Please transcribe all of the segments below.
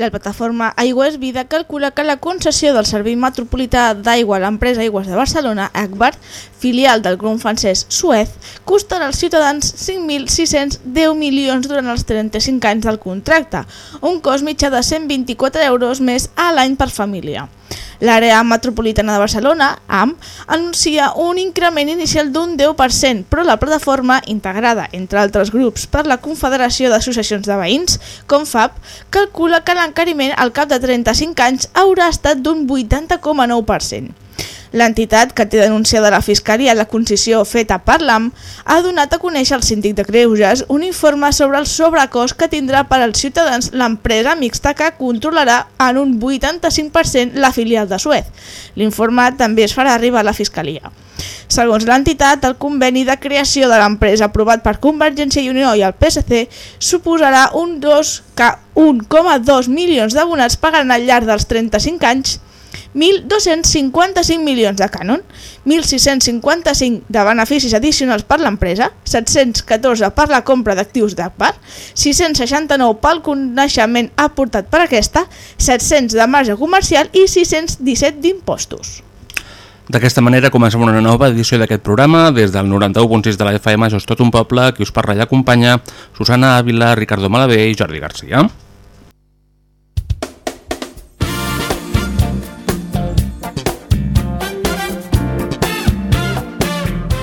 La plataforma Aigües Vida calcula que la concessió del Servei Metropolità d'Aigua a l'empresa Aigües de Barcelona, Agbar, filial del grup francès Suez, costarà als ciutadans 5.610 milions durant els 35 anys del contracte, un cost mitjà de 124 euros més a l'any per família. L'àrea metropolitana de Barcelona, AM, anuncia un increment inicial d'un 10%, però la plataforma, integrada entre altres grups per la Confederació d'Associacions de Veïns, Confab, calcula que l'encariment al cap de 35 anys haurà estat d'un 80,9%. L'entitat que té denunciada la Fiscalia la concessió feta per l'AM ha donat a conèixer al síndic de Greuges un informe sobre el sobrecost que tindrà per als ciutadans l'empresa mixta que controlarà en un 85% la filial de Suez. L'informe també es farà arribar a la Fiscalia. Segons l'entitat, el conveni de creació de l'empresa aprovat per Convergència i Unió i el PSC suposarà un 2 que 1,2 milions d'abonats pagaran al llarg dels 35 anys 1.255 milions de cànon, 1.655 de beneficis addicionals per l'empresa, 714 per la compra d'actius d'Agbar, 669 pel coneixement aportat per aquesta, 700 de marge comercial i 617 d'impostos. D'aquesta manera comencem una nova edició d'aquest programa. Des del 91.6 de la FM, això és tot un poble, qui us parla i acompanya, Susana Ávila, Ricardo Malavé i Jordi Garcia.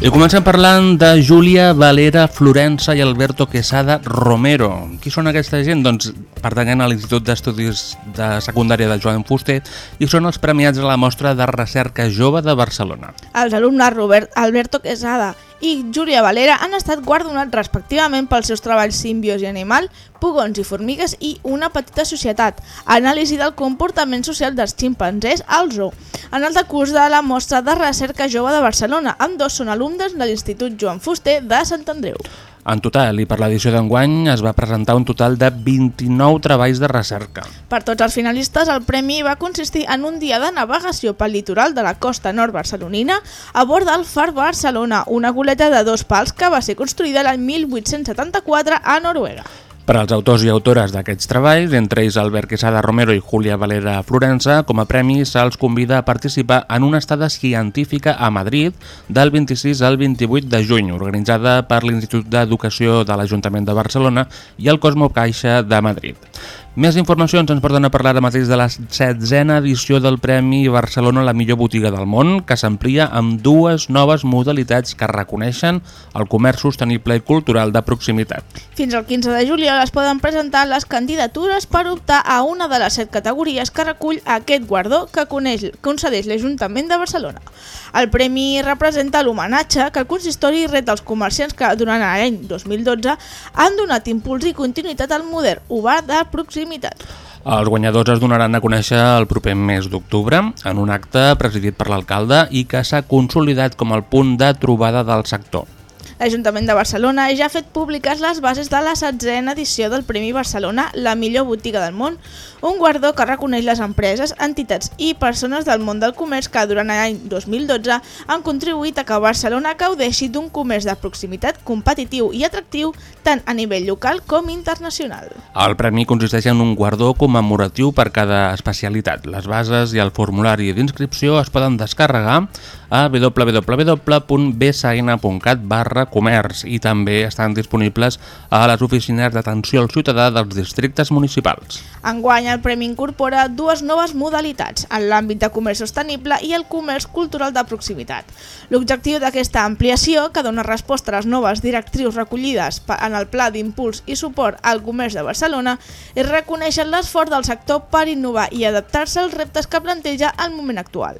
I comencem parlant de Júlia Valera Florença i Alberto Quesada Romero. Qui són aquesta gent? Doncs pertanyen a l'Institut d'Estudis de Secundària de Joan Fuster i són els premiats a la mostra de recerca jove de Barcelona. Els alumnes Robert Alberto Quesada i Júlia Valera han estat guardonats respectivament pels seus treballs Simbiosi animal, Pugons i formigues i Una petita societat, anàlisi del comportament social dels ximpanzés al zoo, en el decurs de la mostra de recerca jove de Barcelona. Amb dos són alumnes de l'Institut Joan Fuster de Sant Andreu. En total, i per l'edició d'enguany, es va presentar un total de 29 treballs de recerca. Per tots els finalistes, el premi va consistir en un dia de navegació pel litoral de la costa nord barcelonina a bord del Far Barcelona, una goleta de dos pals que va ser construïda l'any 1874 a Noruega. Per als autors i autores d'aquests treballs, entre ells Albert Quesada Romero i Júlia Valera Florença, com a premi se'ls convida a participar en una estada científica a Madrid del 26 al 28 de juny, organitzada per l'Institut d'Educació de l'Ajuntament de Barcelona i el Cosmo Caixa de Madrid. Més informacions ens porten a parlar ara mateix de la setzena edició del Premi Barcelona la millor botiga del món, que s'amplia amb dues noves modalitats que reconeixen el comerç sostenible i cultural de proximitat. Fins al 15 de juliol es poden presentar les candidatures per optar a una de les set categories que recull aquest guardó que coneix, concedeix l'Ajuntament de Barcelona. El premi representa l'homenatge que el consistori ret als comerciants que durant l'any 2012 han donat impuls i continuïtat al modern obert de proximitat. Els guanyadors es donaran a conèixer el proper mes d'octubre en un acte presidit per l'alcalde i que s'ha consolidat com el punt de trobada del sector. L'Ajuntament de Barcelona ja ha fet públiques les bases de la setzena edició del Premi Barcelona, la millor botiga del món, un guardó que reconeix les empreses, entitats i persones del món del comerç que durant l'any 2012 han contribuït a que Barcelona gaudeixi d'un comerç de proximitat competitiu i atractiu tant a nivell local com internacional. El premi consisteix en un guardó commemoratiu per cada especialitat. Les bases i el formulari d'inscripció es poden descarregar a www.bsn.cat barra comerç i també estan disponibles a les oficines d'atenció al ciutadà dels districtes municipals. Enguany el Premi incorpora dues noves modalitats, en l'àmbit de comerç sostenible i el comerç cultural de proximitat. L'objectiu d'aquesta ampliació, que dona resposta a les noves directrius recollides en el Pla d'Impuls i Suport al Comerç de Barcelona, és reconèixer l'esforç del sector per innovar i adaptar-se als reptes que planteja el moment actual.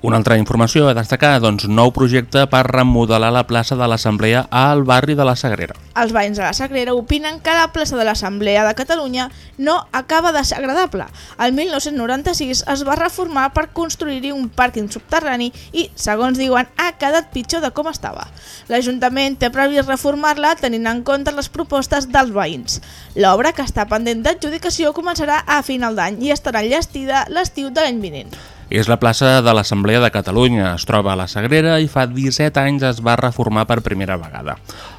Una altra informació a destacar, doncs, nou projecte per remodelar la plaça de l'Assemblea al barri de la Sagrera. Els veïns de la Sagrera opinen que la plaça de l'Assemblea de Catalunya no acaba de ser agradable. El 1996 es va reformar per construir-hi un pàrquing subterrani i, segons diuen, ha quedat pitjor de com estava. L'Ajuntament té previst reformar-la tenint en compte les propostes dels veïns. L'obra, que està pendent d'adjudicació, començarà a final d'any i estarà enllestida l'estiu de l'any vinent. És la plaça de l'Assemblea de Catalunya, es troba a la Sagrera i fa 17 anys es va reformar per primera vegada.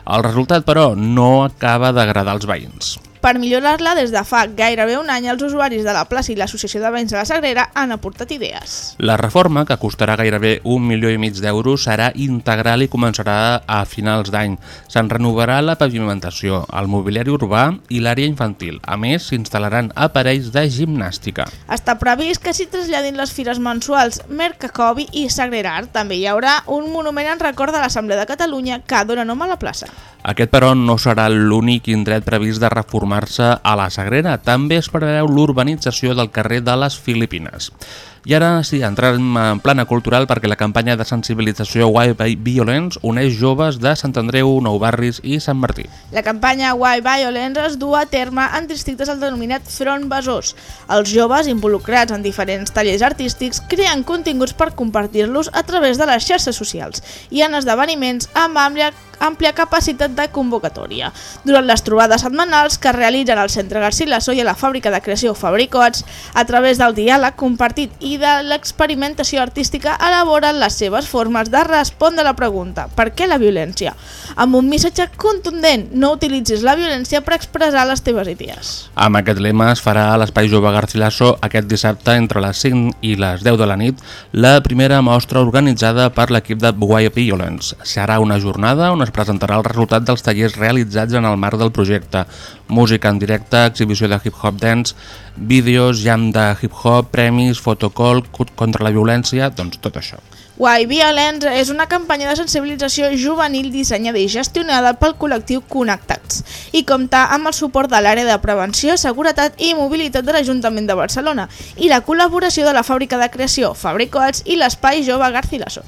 El resultat, però, no acaba d'agradar als veïns. Per millorar-la, des de fa gairebé un any, els usuaris de la plaça i l'Associació de Veïns de la Sagrera han aportat idees. La reforma, que costarà gairebé un milió i mig d'euros, serà integral i començarà a finals d'any. Se'n renovarà la pavimentació, el mobiliari urbà i l'àrea infantil. A més, s'instal·laran aparells de gimnàstica. Està previst que s'hi traslladin les fires mensuals Mercacobi i Sagrerar. També hi haurà un monument en record de l'Assemblea de Catalunya que dona nom a la plaça. Aquest, però, no serà l'únic indret previst de reformar-se a la Sagrera. També es preveu l'urbanització del carrer de les Filipines. I ara sí, entrem en plana cultural perquè la campanya de sensibilització Why Violence uneix joves de Sant Andreu, Nou Barris i Sant Martí. La campanya Why Violence es du a terme en districtes del denominat Front Besòs. Els joves, involucrats en diferents tallers artístics, creen continguts per compartir-los a través de les xarxes socials i en esdeveniments amb àmplia àmplia capacitat de convocatòria. Durant les trobades setmanals que realitzen al Centre Garcilaso i a la fàbrica de creació Fabricots, a través del diàleg compartit i de l'experimentació artística elaboren les seves formes de respondre a la pregunta per què la violència? Amb un missatge contundent, no utilitzis la violència per expressar les teves idees. Amb aquest lema es farà a l'Espai Jove Garcilaso aquest dissabte entre les 5 i les 10 de la nit la primera mostra organitzada per l'equip de Why Violence. Serà una jornada on es presentarà el resultat dels tallers realitzats en el marc del projecte. Música en directe, exhibició de hip-hop dance, vídeos, jam de hip-hop, premis, fotocall, cut- contra la violència, doncs tot això. Why Violence és una campanya de sensibilització juvenil dissenyada i gestionada pel col·lectiu Connectats i compta amb el suport de l'àrea de prevenció, seguretat i mobilitat de l'Ajuntament de Barcelona i la col·laboració de la fàbrica de creació Fabricots i l'Espai Jove Garcilaso.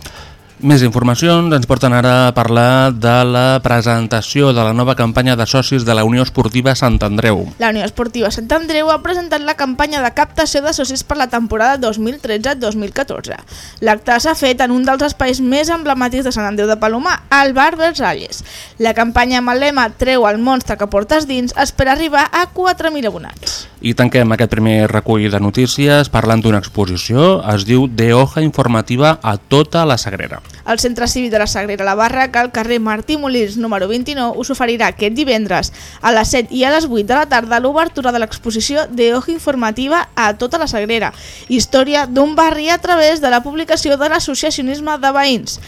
Més informacions ens porten ara a parlar de la presentació de la nova campanya de socis de la Unió Esportiva Sant Andreu. La Unió Esportiva Sant Andreu ha presentat la campanya de captació de socis per la temporada 2013-2014. L'acte s'ha fet en un dels espais més emblemàtics de Sant Andreu de Palomar, el Bar Versalles. La campanya amb el lema Treu el monstre que portes dins espera arribar a 4.000 abonats. I tanquem aquest primer recull de notícies parlant d'una exposició. Es diu De hoja informativa a tota la Sagrera. El Centre Cívic de la Sagrera La Barraca, al carrer Martí Molins número 29, us oferirà aquest divendres a les 7 i a les 8 de la tarda l'obertura de l'exposició de hoja informativa a tota la Sagrera, història d'un barri a través de la publicació de l'associacionisme de veïns.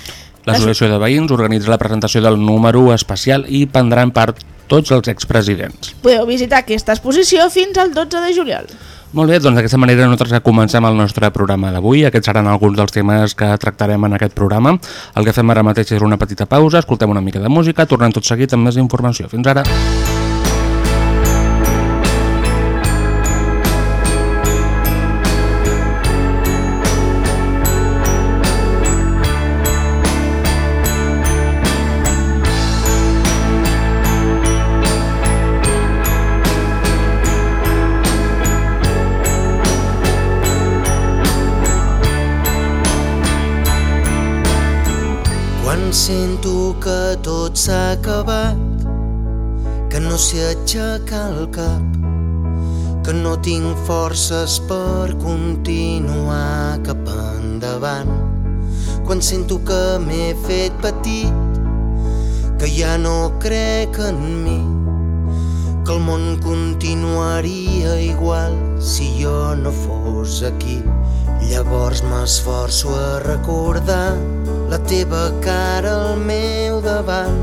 L'Associació de Veïns organitza la presentació del número especial i prendran part tots els expresidents. Podeu visitar aquesta exposició fins al 12 de juliol. Molt bé, doncs d'aquesta manera nosaltres comencem el nostre programa d'avui. Aquests seran alguns dels temes que tractarem en aquest programa. El que fem ara mateix és una petita pausa, escoltem una mica de música, tornem tot seguit amb més informació. Fins ara. Sento que tot s'ha acabat, que no sé aixecar el cap, que no tinc forces per continuar cap endavant. Quan sento que m'he fet petit, que ja no crec en mi, que el món continuaria igual si jo no fos aquí. Llavors m'esforço a recordar la teva cara al meu davant,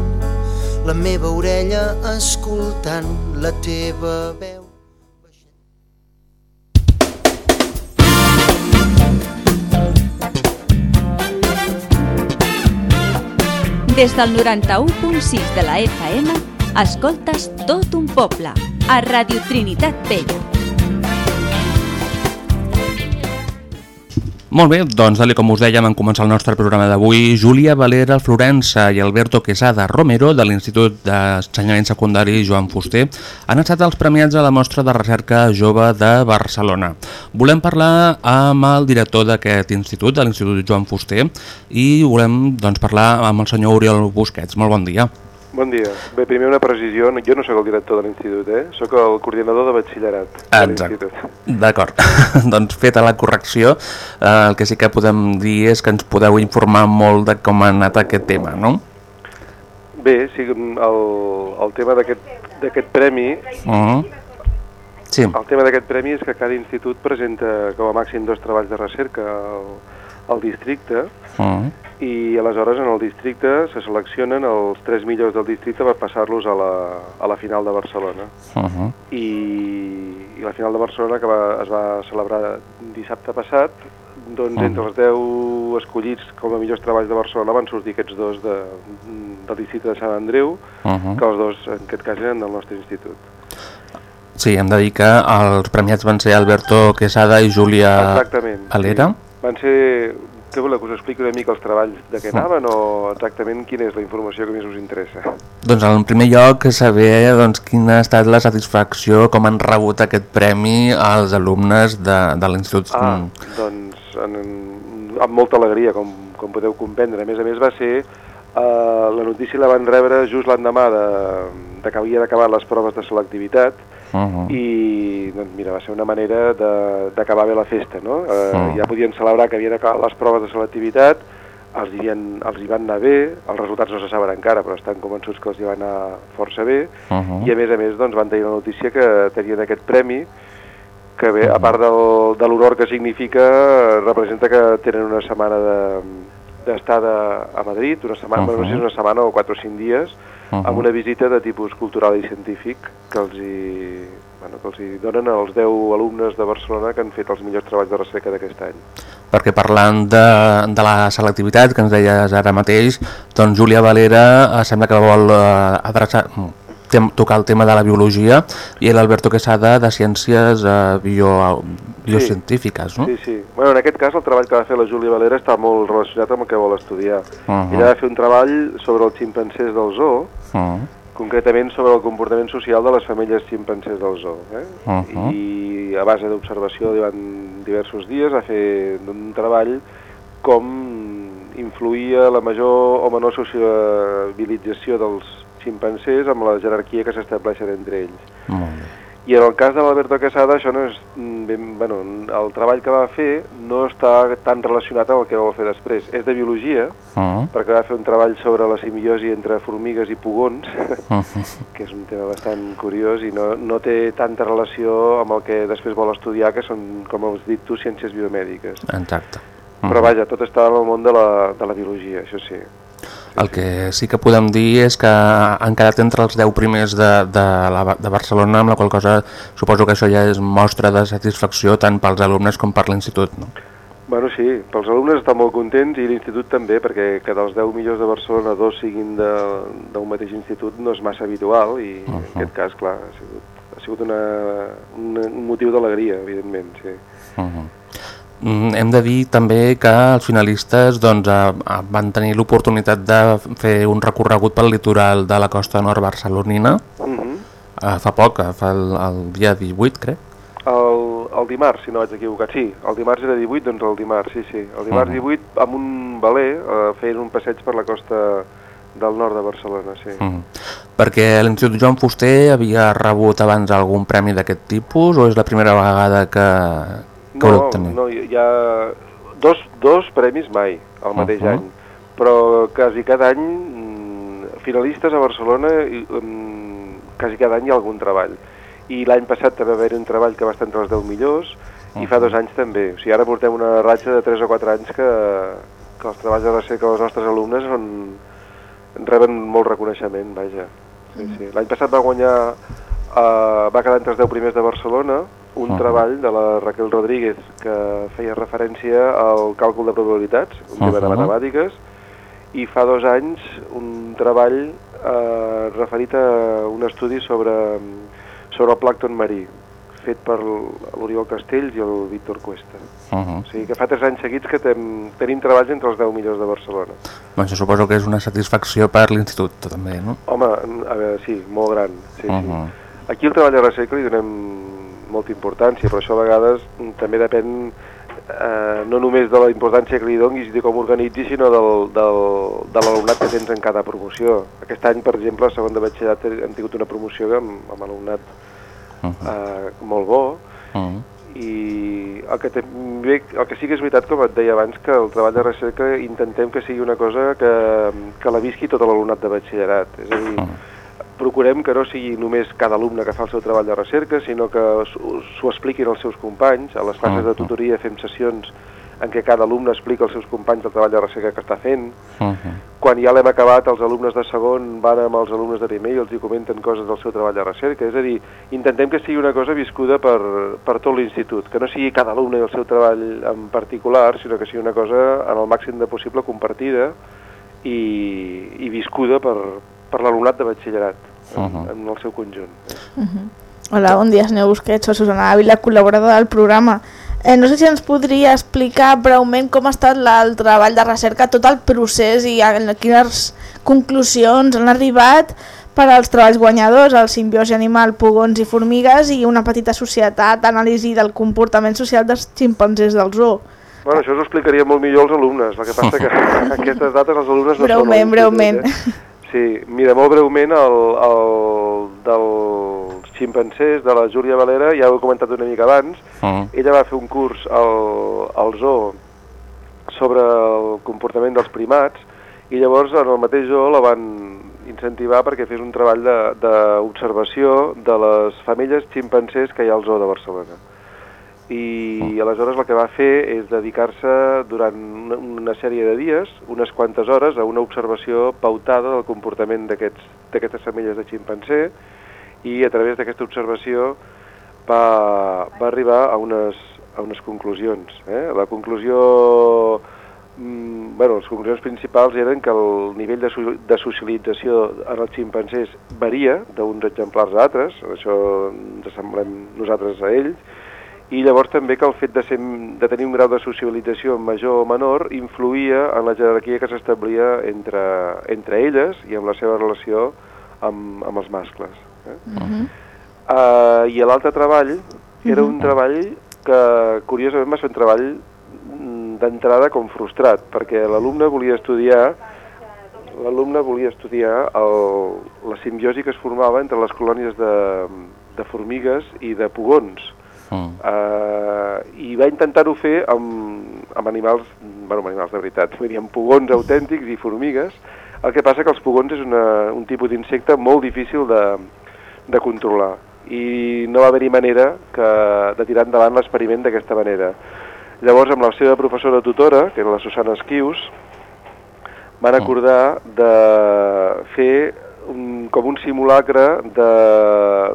la meva orella escoltant la teva veu. Des del 91.6 de la FM, escoltes tot un poble, a Radio Trinitat Vella. Molt bé, doncs, tal com us dèiem en començar el nostre programa d'avui, Júlia Valera Florença i Alberto Quesada Romero de l'Institut d'Ensenyament Secundari Joan Fuster han estat els premiats a la mostra de recerca jove de Barcelona. Volem parlar amb el director d'aquest institut, de l'Institut Joan Fuster, i volem doncs, parlar amb el senyor Oriol Busquets. Molt bon dia. Bon dia. Bé, primer una precisió, jo no sóc el director de l'institut, eh? Sóc el coordinador de batxillerat de l'institut. D'acord. doncs feta la correcció, eh, el que sí que podem dir és que ens podeu informar molt de com ha anat aquest tema, no? Bé, sí, el, el tema d'aquest premi... Uh -huh. Sí. El tema d'aquest premi és que cada institut presenta com a màxim dos treballs de recerca al, al districte Uh -huh. I aleshores en el districte se seleccionen els tres millors del districte per passar-los a, la, a la final de Barcelona. Uh -huh. I, I la final de Barcelona que va, es va celebrar dissabte passat, doncs Mm. entre els 10 escollits com a millors treballs de Barcelona van sortir aquests dos de, del districte de Sant Andreu, Uh -huh. que els dos en aquest cas eren del nostre institut. Sí, hem de dir que els premiats van ser Alberto Quesada i Júlia. Valera. Sí. Van ser... Què voleu que us expliqui una mica els treballs de què anaven o exactament quina és la informació que més us interessa? Doncs en primer lloc saber doncs, quina ha estat la satisfacció, com han rebut aquest premi els alumnes de, de l'Institut. Ah, Mm. doncs en, amb molta alegria, com, com podeu comprendre. A més a més va ser... Eh, la notícia la van rebre just l'endemà de, de que havien acabat les proves de selectivitat Uh -huh. i doncs mira, va ser una manera de- d'acabar bé la festa, no? Eh, Mm. Ja podien celebrar que havien acabat les proves de selectivitat, els hi, havien, els hi van anar bé, els resultats no se saben encara, però estan convençuts que els hi van anar força bé, Uh -huh. i a més a més doncs, van tenir la notícia que tenien aquest premi, que bé, a part del, de l'honor que significa, representa que tenen una setmana de d'estada a Madrid, una setmana, uh Mhm. no sé si una setmana o 4 o 5 dies, Mhm. amb una visita de tipus cultural i científic que els hi, bueno, que els hi donen als 10 alumnes de Barcelona que han fet els millors treballs de recerca d'aquest any. Perquè parlant de, de la selectivitat que ens deies ara mateix, doncs Júlia Valera eh, sembla que vol eh, adreçar, tem, tocar el tema de la biologia i l'Alberto Quesada de ciències eh, bio, biocientífiques, no? Sí, sí. Bueno, en aquest cas el treball que va fer la Júlia Valera està molt relacionat amb el que vol estudiar. Mhm. Ella va fer un treball sobre els ximpancers del zoo, Uh -huh. concretament sobre el comportament social de les femelles ximpancers del zoo. Eh? Uh -huh. I a base d'observació durant diversos dies va fer un treball com influïa la major o menor sociabilització dels ximpancers amb la jerarquia que s'estableixen entre ells. Molt bé. I en el cas de l'Alberto Quesada, això no és mm, ben, bueno, el treball que va fer no està tan relacionat amb el que vol fer després. És de biologia, Uh -huh. perquè va fer un treball sobre la simbiosi entre formigues i pugons, Uh -huh. que és un tema bastant curiós i no, no té tanta relació amb el que després vol estudiar, que són, com has dit tu, ciències biomèdiques. Exacte. Però vaja, tot està en el món de la, de la biologia, això sí. El que sí que podem dir és que han quedat entre els 10 primers de, de, la, de Barcelona, amb la qual cosa suposo que això ja és mostra de satisfacció tant pels alumnes com per l'institut. No? Bueno, sí, pels alumnes estan molt contents i l'institut també, perquè que dels 10 millors de Barcelona dos siguin de- d'un mateix institut no és massa habitual i en aquest cas, clar, ha sigut, ha sigut una, un, un motiu d'alegria, evidentment, sí. Uh -huh. Mm, Hem de dir també que els finalistes doncs, van tenir l'oportunitat de fer un recorregut pel litoral de la costa nord barcelonina Uh -huh. eh, fa poc, eh, fa el, el dia 18 crec. el, el dimarts, si no vaig equivocat, sí, el dimarts era 18, doncs el dimarts, sí, sí. El dimarts Mhm. 18 amb un veler eh, feien un passeig per la costa del nord de Barcelona, sí. Mm. Perquè l'Institut Joan Fuster havia rebut abans algun premi d'aquest tipus o és la primera vegada que, que No, obtenir? no, hi ha dos, dos premis mai, al mateix Uh-huh. any, però quasi cada any, mm, finalistes a Barcelona, i, mm, quasi cada any hi ha algun treball. i l'any passat també va haver un treball que va estar entre els 10 millors, i fa dos anys també. O sigui, ara portem una ratxa de 3 o 4 anys que, que els treballs de recerca dels nostres alumnes són, reben molt reconeixement, vaja. Sí, sí. L'any passat va guanyar, eh, va quedar entre els 10 primers de Barcelona, un Ah. treball de la Raquel Rodríguez que feia referència al càlcul de probabilitats, un tema de Ah. matemàtiques, i fa dos anys un treball eh, referit a un estudi sobre, sobre el plàcton marí, fet per l'Oriol Castells i el Víctor Cuesta. Uh -huh. O sigui que fa tres anys seguits que tem, tenim treballs entre els 10 millors de Barcelona. Doncs suposo que és una satisfacció per l'institut, també, no? Home, a veure, sí, molt gran. Sí, Uh sí. -huh. Aquí el treball de recerca li donem molta importància, però això a vegades mm, també depèn eh, no només de la importància que li donis i de com organitzis, sinó del, del, de l'alumnat que tens en cada promoció. Aquest any, per exemple, a segon de batxillerat hem tingut una promoció amb, amb alumnat Uh -huh. eh, molt bo, Uh -huh. i el que, també, el que sí que és veritat, com et deia abans, que el treball de recerca intentem que sigui una cosa que, que la visqui tot l'alumnat de batxillerat. És a dir, Uh -huh. Procurem que no sigui només cada alumne que fa el seu treball de recerca, sinó que s'ho expliquin als seus companys. A les classes de Ah. tutoria fem sessions en què cada alumne explica als seus companys el treball de recerca que està fent. Uh -huh. Quan ja l'hem acabat, els alumnes de segon van amb els alumnes de primer i els hi comenten coses del seu treball de recerca. És a dir, intentem que sigui una cosa viscuda per, per tot l'institut, que no sigui cada alumne i el seu treball en particular, sinó que sigui una cosa en el màxim de possible compartida i, i viscuda per, per l'alumnat de batxillerat en, Uh -huh. en el seu conjunt. Hola, bon dia, senyor Busquets, soc Susana Ávila, col·laboradora del programa. Eh, no sé si ens podria explicar breument com ha estat la, el treball de recerca, tot el procés i a, quines conclusions han arribat per als treballs guanyadors, el simbiosi animal, pugons i formigues i una petita societat, anàlisi del comportament social dels ximpanzés del zoo. Bueno, això us ho explicaria molt millor als alumnes, el que passa que aquestes dates els alumnes no Breument, són... a l'institut, breument. Sí, mira, molt breument, el, el dels ximpancers de la Júlia Valera, ja ho he comentat una mica abans, Uh -huh. ella va fer un curs al, al zoo sobre el comportament dels primats i llavors en el mateix zoo la van incentivar perquè fes un treball de- d'observació de, de les femelles ximpancers que hi ha al zoo de Barcelona. I aleshores el que va fer és dedicar-se durant una, una sèrie de dies, unes quantes hores, a una observació pautada del comportament d'aquestes femelles de ximpancer i a través d'aquesta observació va, va arribar a unes, a unes conclusions. Eh? La conclusió... Mm, bueno, les conclusions principals eren que el nivell de, so de socialització en els ximpancers varia d'uns exemplars a altres, això ens assemblem nosaltres a ells, i llavors també que el fet de, ser, de tenir un grau de socialització major o menor influïa en la jerarquia que s'establia entre, entre elles i en la seva relació amb, amb els mascles. Eh? Uh, I l'altre treball era un treball que curiosament va ser un treball mm, d'entrada com frustrat, perquè l'alumne volia estudiar l'alumne volia estudiar el, la simbiosi que es formava entre les colònies de, de formigues i de pugons. Uh Uh, I va intentar-ho fer amb, amb animals, bueno, amb animals de veritat, vull dir, amb pugons autèntics i formigues. El que passa que els pugons és una, un tipus d'insecte molt difícil de, de controlar i no va haver-hi manera que, de tirar endavant l'experiment d'aquesta manera. Llavors, amb la seva professora tutora, que era la Susana Esquius, van acordar de fer un, com un simulacre de,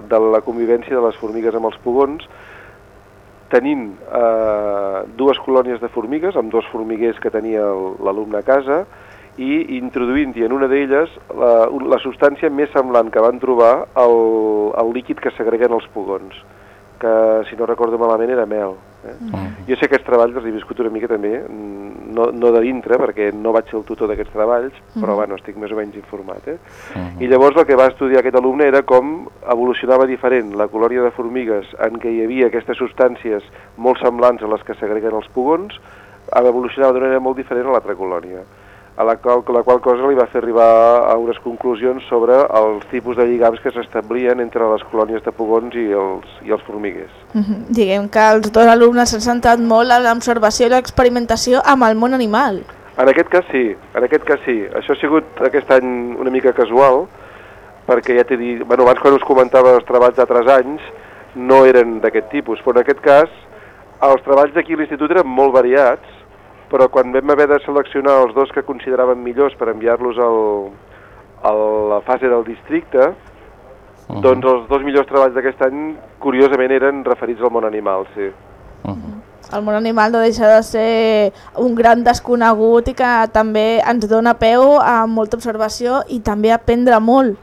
de la convivència de les formigues amb els pugons, tenint eh, dues colònies de formigues, amb dos formiguers que tenia el- l'alumne a casa, i introduint-hi en una d'elles la, la substància més semblant que van trobar al, al líquid que segreguen els pugons, que si no recordo malament era mel. Eh? Jo sé que aquests treballs els he viscut una mica també, mm, no, no de dintre, perquè no vaig ser el tutor d'aquests treballs, però bueno, estic més o menys informat. Eh? I llavors el que va estudiar aquest alumne era com evolucionava diferent la colònia de formigues en què hi havia aquestes substàncies molt semblants a les que segreguen els pugons, evolucionava d'una manera molt diferent a l'altra colònia a la qual, la qual cosa li va fer arribar a unes conclusions sobre els tipus de lligams que s'establien entre les colònies de pugons i els, i els formiguers. Mhm. Diguem que els dos alumnes s'han centrat molt en l'observació i l'experimentació amb el món animal. En aquest cas sí, en aquest cas sí. Això ha sigut aquest any una mica casual, perquè ja t'he dit, bueno, abans quan us comentava els treballs d'altres anys, no eren d'aquest tipus, però en aquest cas els treballs d'aquí a l'institut eren molt variats, però quan vam haver de seleccionar els dos que consideraven millors per enviar-los al, a la fase del districte, Uh -huh. doncs els dos millors treballs d'aquest any, curiosament, eren referits al món animal, sí. Uh -huh. El món animal no deixa de ser un gran desconegut i que també ens dona peu a molta observació i també a aprendre molt.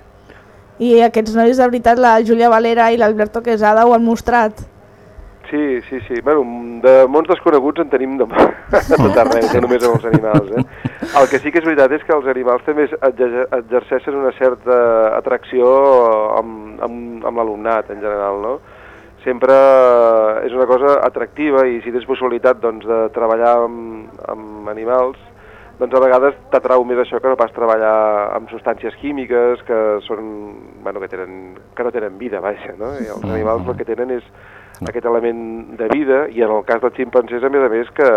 I aquests nois, de veritat, la Júlia Valera i l'Alberto Quesada ho han mostrat. Sí, sí, sí. Bueno, de mons desconeguts en tenim de, de tot arreu, no només amb els animals. Eh? El que sí que és veritat és que els animals també exer- exerceixen una certa atracció amb, amb, amb l'alumnat en general, no? Sempre és una cosa atractiva i si tens possibilitat doncs, de treballar amb, amb animals, doncs a vegades t'atrau més això que no pas treballar amb substàncies químiques que són, bueno, que, tenen, que no tenen vida, vaja, no? I els animals el que tenen és aquest element de vida i en el cas dels ximpancers, a més a més, que,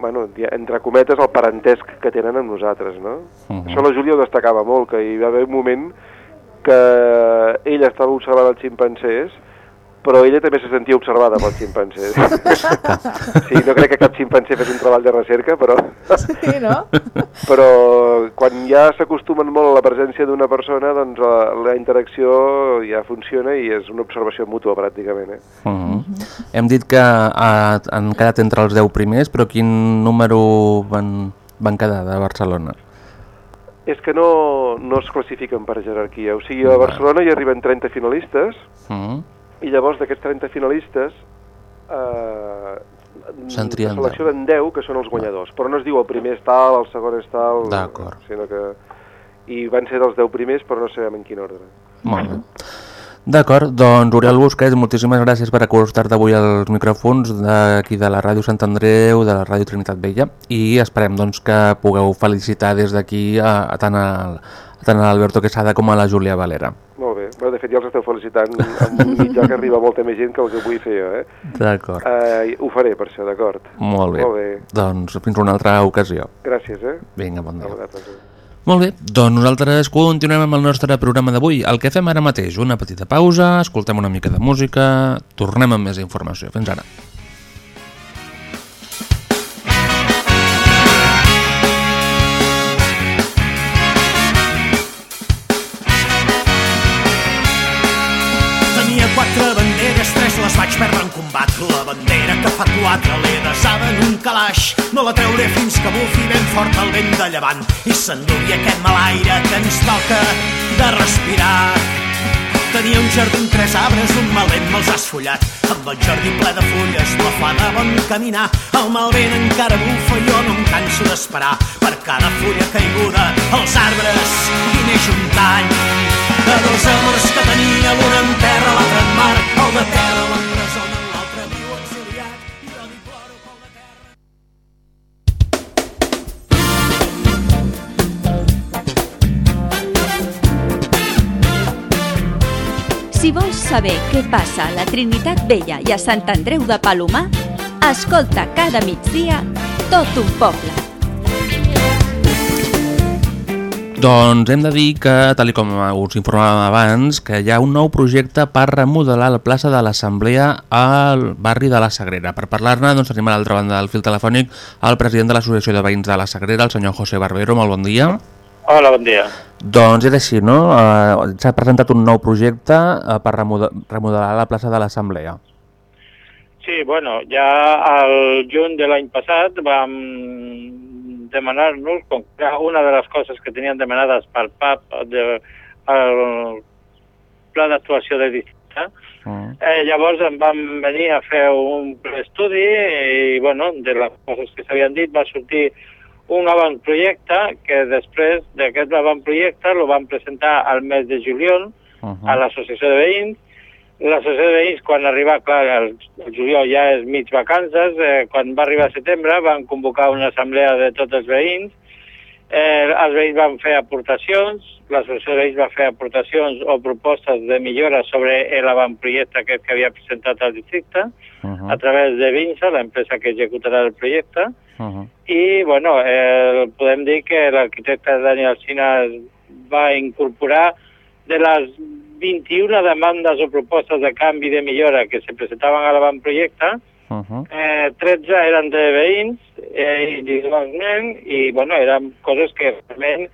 bueno, entre cometes, el parentesc que tenen amb nosaltres, no? Mhm. Això la Júlia ho destacava molt, que hi va haver un moment que ella estava observant els ximpancers, però ella també se sentia observada pels ximpancers. sí, no crec que cap ximpancer fes un treball de recerca, però, Sí, no? però quan ja s'acostumen molt a la presència d'una persona, doncs la, la interacció ja funciona i és una observació mútua pràcticament. Eh? Uh -huh. Hem dit que uh, han quedat entre els 10 primers, però quin número van, van quedar de Barcelona? És que no, no es classifiquen per jerarquia, o sigui, a Barcelona hi arriben 30 finalistes, Uh -huh. I llavors d'aquests 30 finalistes eh, Se'n seleccionen 10 que són els guanyadors, però no es diu el primer és tal, el segon és tal, sinó que... I van ser dels 10 primers, però no sabem en quin ordre. Molt bé. D'acord, doncs Oriol Busquets, moltíssimes gràcies per acostar-te avui als micròfons d'aquí de la Ràdio Sant Andreu, de la Ràdio Trinitat Vella, i esperem doncs, que pugueu felicitar des d'aquí a, a tant al tant a l'Alberto Quesada com a la Júlia Valera. Molt bé. Bueno, de fet, ja els esteu felicitant amb un mitjà que arriba a molta més gent que el que vull fer jo, eh? D'acord, eh ho faré, per això, d'acord. molt bé. Molt bé. Doncs fins una altra ocasió. Gràcies, eh? Vinga, bon dia. Molt bé, doncs nosaltres continuem amb el nostre programa d'avui. El que fem ara mateix, una petita pausa, escoltem una mica de música, tornem amb més informació. Fins ara. Calaix. No la trauré fins que bufi ben fort el vent de llevant i s'endugui aquest mal aire que ens toca de respirar. Tenia un jardí amb tres arbres, un mal vent me'ls ha esfollat. Amb el jardí ple de fulles no fa de bon caminar. El mal vent encara bufa jo no em canso d'esperar. Per cada fulla caiguda, els arbres hi neix un tany. De dos amors que tenia, l'un en terra, l'altre en mar. El de terra l'empresona, Si vols saber què passa a la Trinitat Vella i a Sant Andreu de Palomar, escolta cada migdia tot un poble. Doncs hem de dir que, tal com us informàvem abans, que hi ha un nou projecte per remodelar la plaça de l'Assemblea al barri de la Sagrera. Per parlar-ne, doncs, tenim a l'altra banda del fil telefònic el president de l'Associació de Veïns de la Sagrera, el senyor José Barbero. Molt bon dia. Hola, bon dia. Doncs és així, no? Uh, S'ha presentat un nou projecte uh, per remode- remodelar la plaça de l'Assemblea. Sí, bueno, ja al juny de l'any passat vam demanar-nos, com que una de les coses que tenien demanades pel PAP, de, el pla d'actuació de districte, Mm. eh, llavors em van venir a fer un estudi i, bueno, de les coses que s'havien dit va sortir un avantprojecte que després d'aquest avantprojecte lo van presentar al mes de juliol Uh -huh. a l'associació de veïns. L'associació de veïns, quan arriba, clar, el, el juliol ja és mig vacances, eh, quan va arribar setembre van convocar una assemblea de tots els veïns, eh, els veïns van fer aportacions, l'associació de veïns va fer aportacions o propostes de millora sobre l'avantprojecte aquest que havia presentat al districte, Uh -huh. a través de Vinsa, l'empresa que executarà el projecte, Uh -huh. i bueno, eh, podem dir que l'arquitecte Daniel Sina va incorporar de les 21 demandes o propostes de canvi de millora que se presentaven a l'avantprojecte, Uh -huh. eh, 13 eren de veïns eh, individualment i bueno, eren coses que realment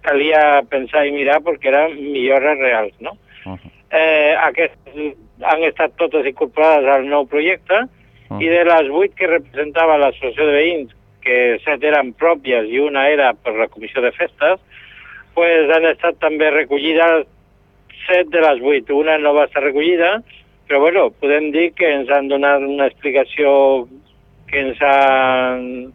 calia pensar i mirar perquè eren millores reals. No? Uh -huh. Eh, aquestes han estat totes incorporades al nou projecte Uh i de les 8 que representava l'associació de veïns, que set eren pròpies i una era per la comissió de festes, pues han estat també recollides 7 de les 8. Una no va estar recollida, però bueno, podem dir que ens han donat una explicació que ens han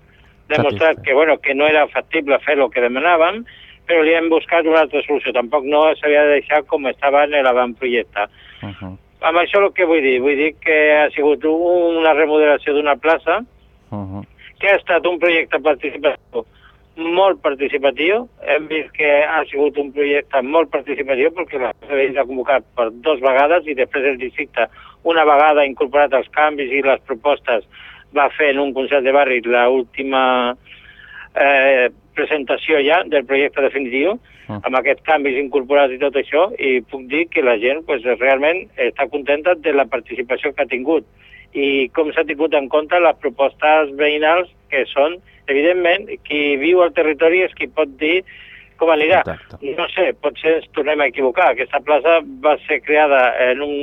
demostrat que, bueno, que no era factible fer el que demanàvem, però li hem buscat una altra solució. Tampoc no s'havia de deixar com estava en l'avantprojecte. Uh -huh. Amb això el que vull dir? Vull dir que ha sigut una remodelació d'una plaça Uh -huh. que ha estat un projecte participatiu molt participatiu. Hem vist que ha sigut un projecte molt participatiu perquè la veïns ha convocat per dues vegades i després el districte una vegada incorporat els canvis i les propostes va fer en un Consell de Barri l'última eh, presentació ja del projecte definitiu Ah. amb aquests canvis incorporats i tot això i puc dir que la gent pues, realment està contenta de la participació que ha tingut i com s'ha tingut en compte les propostes veïnals que són, evidentment, qui viu al territori és qui pot dir com anirà. Exacte. No sé, potser ens tornem a equivocar. Aquesta plaça va ser creada en un,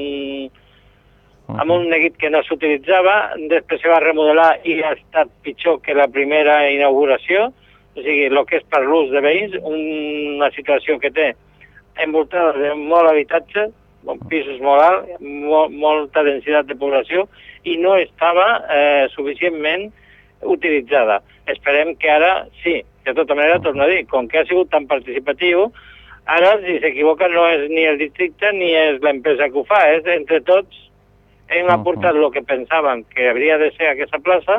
amb un neguit que no s'utilitzava, després se va remodelar i ha estat pitjor que la primera inauguració, o sigui, el que és per l'ús de veïns, una situació que té envoltada de molt habitatge, pisos molt alts, molt, molta densitat de població, i no estava eh, suficientment utilitzada. Esperem que ara sí. De tota manera, torno a dir, com que ha sigut tan participatiu, ara, si s'equivoca, no és ni el districte ni és l'empresa que ho fa, és entre tots hem aportat el que pensaven que hauria de ser aquesta plaça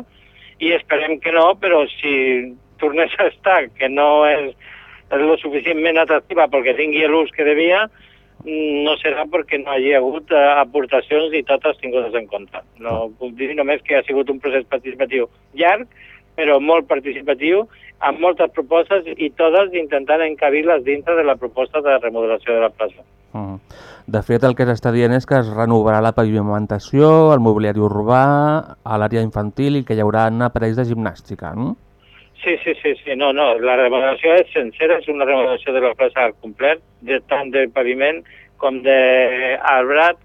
i esperem que no, però si tornés a estar, que no és lo suficientment atractiva perquè tingui l'ús que devia, no serà perquè no hi ha hagut eh, aportacions i totes tingudes en compte. No puc dir només que ha sigut un procés participatiu llarg, però molt participatiu, amb moltes propostes i totes intentant encabir-les dintre de la proposta de remodelació de la plaça. -huh. De fet, el que s'està dient és que es renovarà la pavimentació, el mobiliari urbà, a l'àrea infantil i que hi haurà aparells de gimnàstica, no? Sí, sí, sí, sí, no, no, la remodelació és sencera, és una remodelació de la plaça al complet, de, tant del paviment com d'arbrat.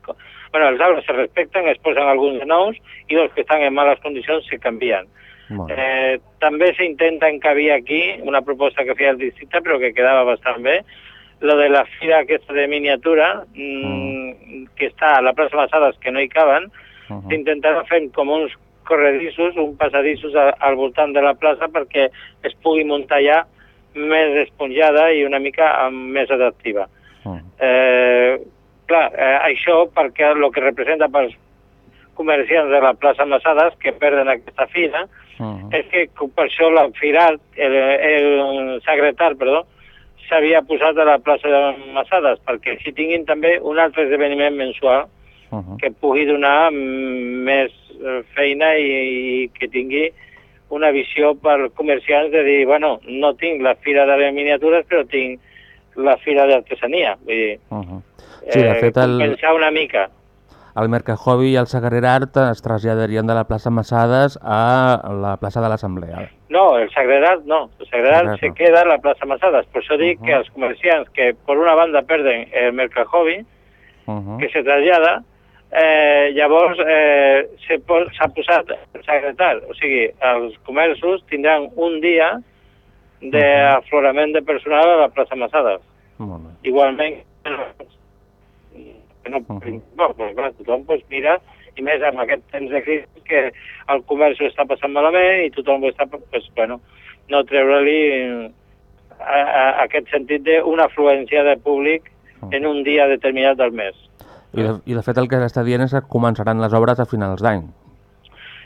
Bueno, els arbres se respecten, es posen alguns de nous i els que estan en males condicions se canvien. Bé. Eh, també s'intenta encabir aquí una proposta que feia el districte però que quedava bastant bé, lo de la fira aquesta de miniatura mm, que està a la plaça Massades que no hi caben, Uh -huh. s'intentarà fer com uns corredissos, un passadissos a, al voltant de la plaça perquè es pugui muntar ja més esponjada i una mica més atractiva. Uh -huh. Eh, clar, eh, això perquè el que representa pels comerciants de la plaça Massades que perden aquesta fira Uh -huh. és que per això la Firal, el, el secretar, perdó, s'havia posat a la plaça de Massades, perquè així tinguin també un altre esdeveniment mensual Uh -huh. que pugui donar mm, més eh, feina i, i que tingui una visió per comerciants de dir, bueno, no tinc la fira de les miniatures, però tinc la fira d'artesania. Vull dir, Uh -huh. Sí, de eh, fet, el, compensar una mica. el Mercajovi i el Sagrader Art es traslladarien de la plaça Massades a la plaça de l'Assemblea. No, el Sagredat no. El Sagredat Sagredat se queda a la plaça Massades. Per això dic Uh-huh. que els comerciants que, per una banda, perden el Mercajovi, Uh -huh. que se trasllada, eh, llavors eh, s'ha posat secretar. O sigui, els comerços tindran un dia d'aflorament de personal a la plaça Massades. Molt bé. Igualment, no, Mhm. no, però clar, tothom pues, mira, i més amb aquest temps de crisi que el comerç ho està passant malament i tothom ho està, pues, bueno, no treure-li a, aquest sentit d'una afluència de públic en un dia determinat del mes. I de, I de fet el que s'està dient és que començaran les obres a finals d'any.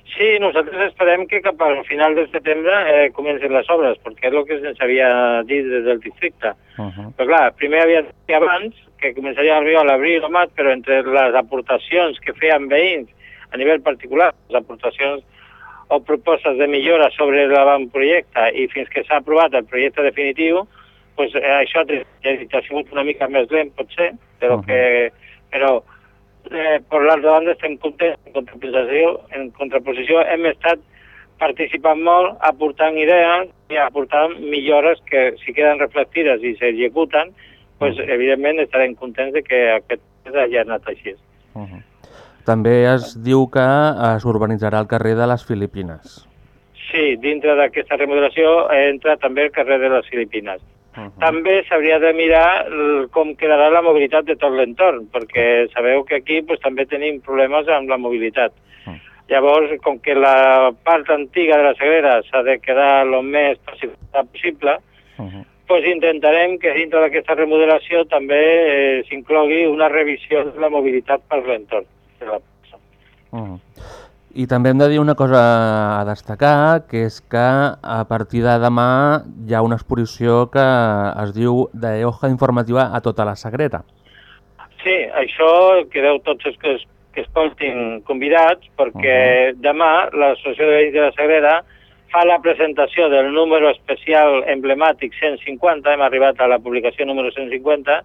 Sí, nosaltres esperem que cap al final de setembre eh, comencin les obres, perquè és el que se'ns havia dit des del districte. Uh -huh. Però clar, primer havia dir abans, que començaria a arribar a l'abril o maig, però entre les aportacions que feien veïns a nivell particular, les aportacions o propostes de millora sobre l'avantprojecte i fins que s'ha aprovat el projecte definitiu, pues, eh, això ha, ha sigut una mica més lent, potser, de lo que... Però, eh, per l'altra banda, estem contents, en contraposició, en contraposició hem estat participant molt, aportant idees i aportant millores que si queden reflectides i s'executen, pues, evidentment estarem contents de que aquest hagi anat així. Uh -huh. També es diu que eh, s'urbanitzarà el carrer de les Filipines. Sí, dintre d'aquesta remodelació entra també el carrer de les Filipines. Uh -huh. També s'hauria de mirar el- com quedarà la mobilitat de tot l'entorn, perquè sabeu que aquí pues, també tenim problemes amb la mobilitat. Llavors, com que la part antiga de la Sagrera s'ha de quedar el més possible, pues intentarem que dintre d'aquesta remodelació també eh, s'inclogui una revisió de la mobilitat per l'entorn. de la Uh -huh. I també hem de dir una cosa a destacar, que és que a partir de demà hi ha una exposició que es diu de hoja informativa a tota la Sagrera. Sí, això quedeu tots els que, es, que escoltin convidats, perquè uh -huh. demà l'Associació de Veïns de la Sagrera fa la presentació del número especial emblemàtic 150, hem arribat a la publicació número 150,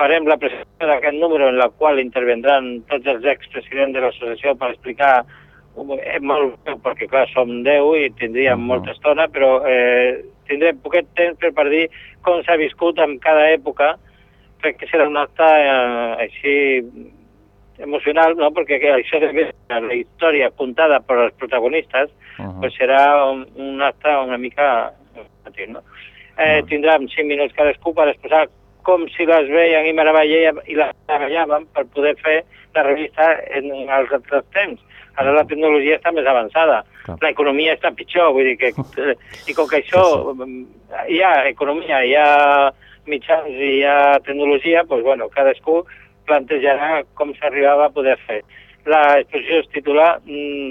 farem la presentació d'aquest número en la qual intervendran tots els expresidents de l'associació per explicar eh, molt breu, perquè clar, som 10 i tindríem uh -huh. molta estona, però eh, tindrem poquet temps per, per dir com s'ha viscut en cada època, crec que serà un acte eh, així emocional, no? perquè que això de la història contada per els protagonistes uh -huh. pues serà un, un acte una mica no? Eh, tindrem 5 minuts cadascú per exposar com si les veien i meravellàvem i les meravellàvem per poder fer la revista en els altres temps. Ara la tecnologia està més avançada, l'economia està pitjor, vull dir que... I com que això hi ha economia, hi ha mitjans i hi ha tecnologia, doncs, bueno, cadascú plantejarà com s'arribava a poder fer. La exposició es titula mm,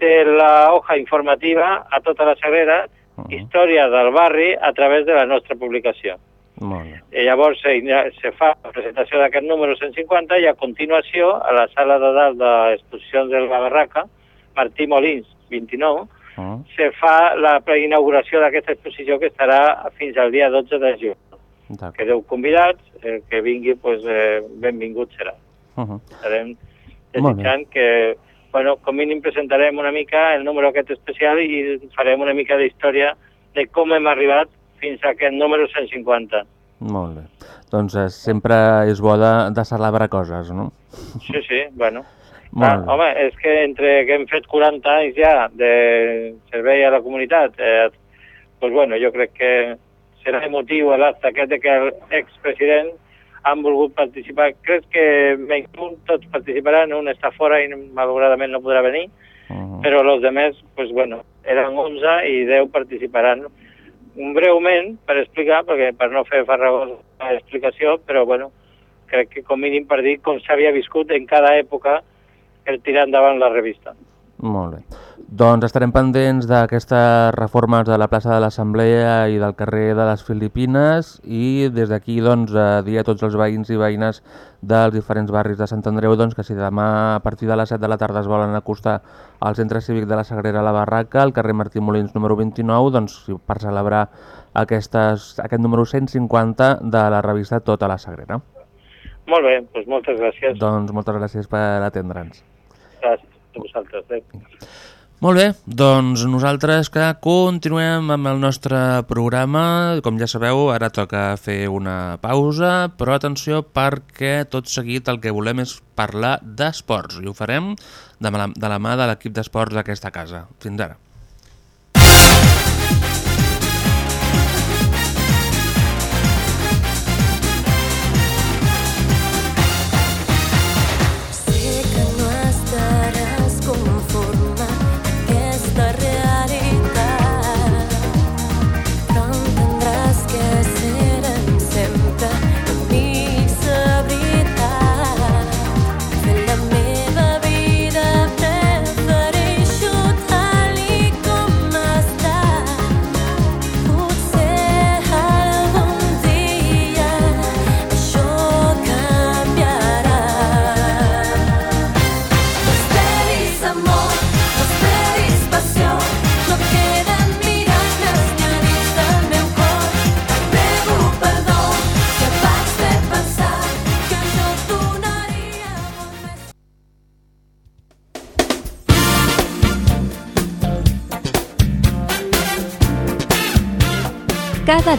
de la hoja informativa a tota la Sagrera, història del barri a través de la nostra publicació. I llavors se, se fa la presentació d'aquest número 150 i a continuació a la sala de dalt d'exposicions de la barraca, Martí Molins, 29, Uh -huh. se fa la preinauguració d'aquesta exposició que estarà fins al dia 12 de juny. Quedeu convidats, el que vingui, pues, eh, benvingut serà. Uh -huh. Estarem desitjant que, bueno, com mínim presentarem una mica el número aquest especial i farem una mica d'història de com hem arribat fins a aquest número 150. Molt bé. Doncs eh, sempre és bo de, de celebrar coses, no? Sí, sí, bueno. Ah, home, és que entre que hem fet 40 anys ja de servei a la comunitat, eh, pues bueno, jo crec que serà emotiu l'acte aquest de que l'expresident han volgut participar. Crec que menys un tots participaran, un està fora i malauradament no podrà venir, però els demés, pues bueno, eren 11 i 10 participaran. Breument, per explicar, perquè per no fer farragós la explicació, però bueno, crec que com mínim per dir com s'havia viscut en cada època el tirar endavant la revista. Molt bé. Doncs estarem pendents d'aquestes reformes de la plaça de l'Assemblea i del carrer de les Filipines i des d'aquí doncs, dir a tots els veïns i veïnes dels diferents barris de Sant Andreu doncs, que si demà a partir de les 7 de la tarda es volen acostar al centre cívic de la Sagrera a la Barraca, al carrer Martí Molins número 29, doncs, si- per celebrar aquestes, aquest número 150 de la revista Tota la Sagrera. Molt bé, doncs moltes gràcies. Doncs moltes gràcies per atendre'ns. Gràcies a vosaltres. Adéu. Molt bé, doncs nosaltres que continuem amb el nostre programa. Com ja sabeu, ara toca fer una pausa, però atenció perquè tot seguit el que volem és parlar d'esports i ho farem de de la mà de l'equip d'esports d'aquesta casa. Fins ara.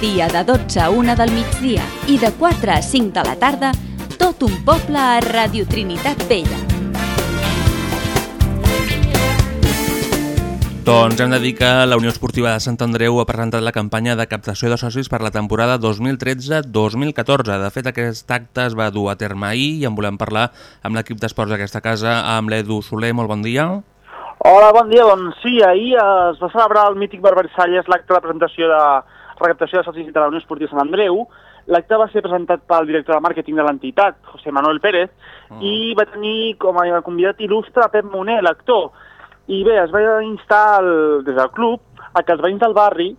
Dia de 12 a 1 del migdia i de 4 a 5 de la tarda, tot un poble a Radio Trinitat Vella. Doncs hem de dir que la Unió Esportiva de Sant Andreu ha presentat la campanya de captació de socis per la temporada 2013-2014. De fet, aquest acte es va dur a terme ahir i en volem parlar amb l'equip d'esports d'aquesta casa, amb l'Edu Soler. Molt bon dia. Hola, bon dia. Doncs sí, ahir es va celebrar el mític Barbersalles l'acte de presentació de recaptació de socis de la Unió Esportiva Sant Andreu. L'acte va ser presentat pel director de màrqueting de l'entitat, José Manuel Pérez, mm. i va tenir com a convidat il·lustre Pep Moner, l'actor. I bé, es va instar el, des del club a que els veïns del barri,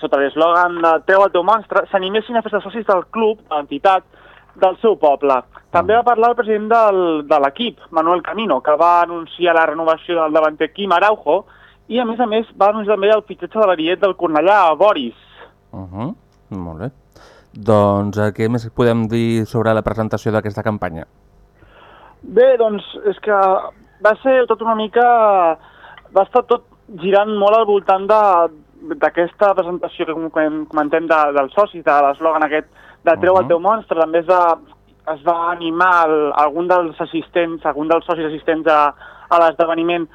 sota l'eslògan de Treu el teu monstre, s'animessin a fer socis del club, de l'entitat, del seu poble. També va parlar el president del, de l'equip, Manuel Camino, que va anunciar la renovació del davanter Quim Araujo i, a més a més, va anunciar també el fitxatge de l'Ariet del Cornellà a Boris. Uh -huh. Molt bé. Doncs eh, què més podem dir sobre la presentació d'aquesta campanya? Bé, doncs és que va ser tot una mica... Va estar tot girant molt al voltant de d'aquesta presentació que com- comentem de, dels socis, de l'eslògan aquest de Treu uh -huh. el teu monstre, també es va, es va animar el, algun dels assistents, algun dels socis assistents a, a l'esdeveniment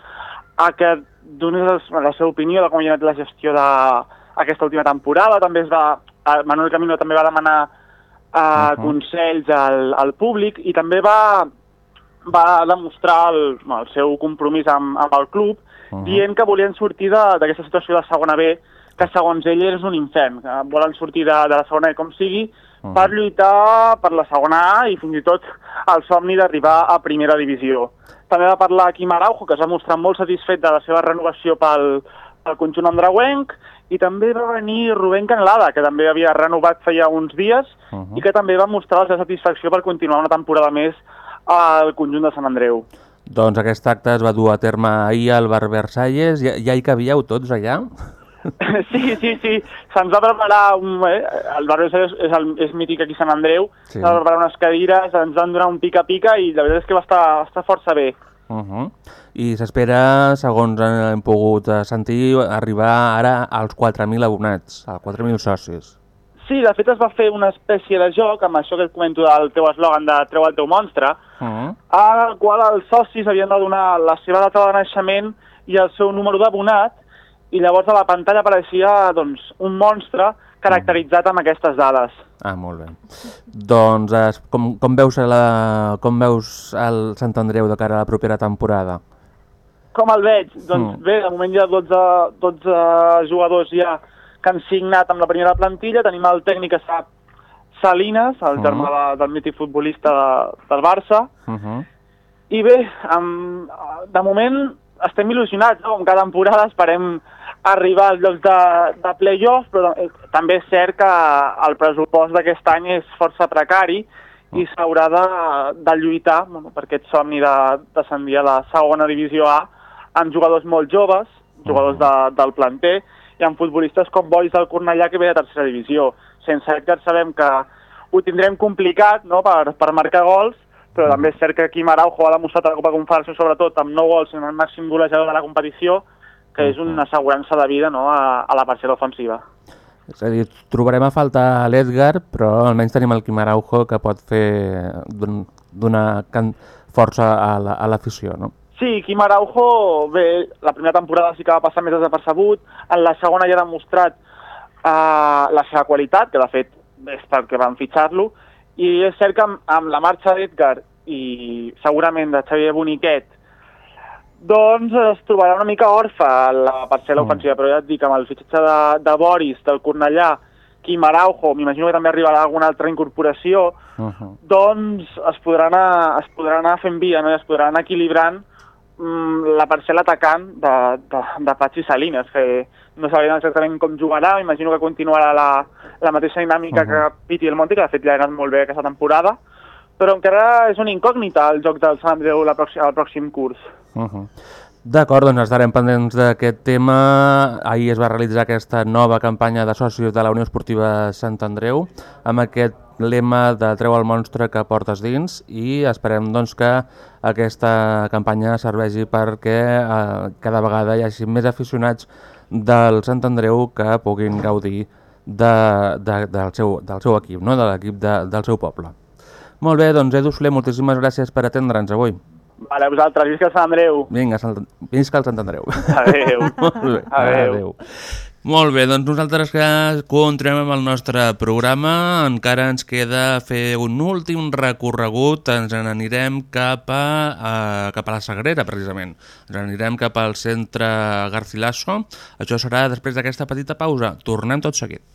a que donés la seva opinió de com ha anat la gestió d'aquesta última temporada. També es va, el Manuel Camino també va demanar uh, Ahà. consells al, al públic i també va, va demostrar el, el seu compromís amb, amb el club Mhm. dient que volien sortir d'aquesta situació de segona B que segons ell és un infern, que volen sortir de, de la segona B com sigui Mhm. per lluitar per la segona A i fins i tot el somni d'arribar a primera divisió. També va parlar Quim Araujo, que es va mostrar molt satisfet de la seva renovació pel, pel conjunt andreuenc, i també va venir Rubén Canelada, que també havia renovat feia uns dies, Mhm. i que també va mostrar la seva satisfacció per continuar una temporada més al conjunt de Sant Andreu. Doncs aquest acte es va dur a terme ahir al Bar Versalles. Ja, ja hi cabíeu tots allà? Sí, sí, sí. Se'ns va preparar... Un, eh, el barri és, és, el, és mític aquí a Sant Andreu. Sí. Sí. va preparar unes cadires, ens van donar un pica-pica i la veritat és que va estar, va estar força bé. Uh -huh. I s'espera, segons hem pogut eh, sentir, arribar ara als 4.000 abonats, als 4.000 socis. Sí, de fet es va fer una espècie de joc, amb això que et comento del teu eslògan de Treu el teu monstre, Uh -huh. al qual els socis havien de donar la seva data de naixement i el seu número d'abonat, i llavors a la pantalla apareixia doncs, un monstre caracteritzat amb aquestes dades. Ah, molt bé. Doncs es, com, com, veus la, com veus el Sant Andreu de cara a la propera temporada? Com el veig? Doncs Mm. bé, de moment hi ha 12, 12 jugadors ja que han signat amb la primera plantilla. Tenim el tècnic que sap Salines, el Mhm. germà de, del mític futbolista de, del Barça. Uh -huh. I bé, amb, de moment estem il·lusionats, no? Com cada temporada esperem arribar als llocs de, de play-off, però eh, també és cert que el pressupost d'aquest any és força precari i s'haurà de, de lluitar bueno, per aquest somni de descendir a la segona divisió A amb jugadors molt joves, jugadors de, del planter, i amb futbolistes com Boris del Cornellà que ve de tercera divisió. Sense Edgar sabem que ho tindrem complicat no? per, per marcar gols, però també és cert que Quim Araujo ha demostrat a la Copa Confederació, sobretot amb 9 gols en el màxim golejador de la competició, que és una assegurança de vida no? a, a la parcel ofensiva. És a dir, trobarem a faltar l'Edgar, però almenys tenim el Quim Araujo que pot fer don- donar força a la- l'afició, no? Sí, Quim Araujo, bé, la primera temporada sí que va passar més desapercebut, en la segona ja ha demostrat uh, la seva qualitat, que de fet és perquè van fitxar-lo, i és cert que amb, amb la marxa d'Edgar i segurament de Xavier Boniquet, doncs es trobarà una mica orfa a la parcel·la Mm. ofensiva, però ja et dic, amb el fitxatge de, de Boris, del Cornellà, Quim Araujo, m'imagino que també arribarà alguna altra incorporació, Uh -huh. doncs es podrà anar, es podrà anar fent via, no? I es podrà anar equilibrant mm, la parcel·la atacant de, de, de Patxi Salines, que no sabem exactament com jugarà, imagino que continuarà la, la mateixa dinàmica uh -huh. que Piti el Monte, que de fet li ha anat molt bé aquesta temporada, però encara és una incògnita el joc del Sant Andreu la pròxim, el pròxim curs. Uh -huh. D'acord, doncs estarem pendents d'aquest tema. Ahir es va realitzar aquesta nova campanya de socis de la Unió Esportiva Sant Andreu amb aquest lema de Treu el monstre que portes dins i esperem doncs, que aquesta campanya serveixi perquè eh, cada vegada hi hagi més aficionats del Sant Andreu que puguin gaudir de, de, del, seu, del seu equip, no? de l'equip de, del seu poble. Molt bé, doncs Edu Soler, moltíssimes gràcies per atendre'ns avui. Vale, vosaltres, visca el Sant Andreu. Vinga, Sant... visca el Sant Andreu. Adéu. Molt bé, Adéu. adéu. Molt bé, doncs nosaltres que continuem amb el nostre programa, encara ens queda fer un últim recorregut, ens n'anirem cap, a, a, cap a la Sagrera, precisament. Ens anirem cap al centre Garcilaso. Això serà després d'aquesta petita pausa. Tornem tot seguit.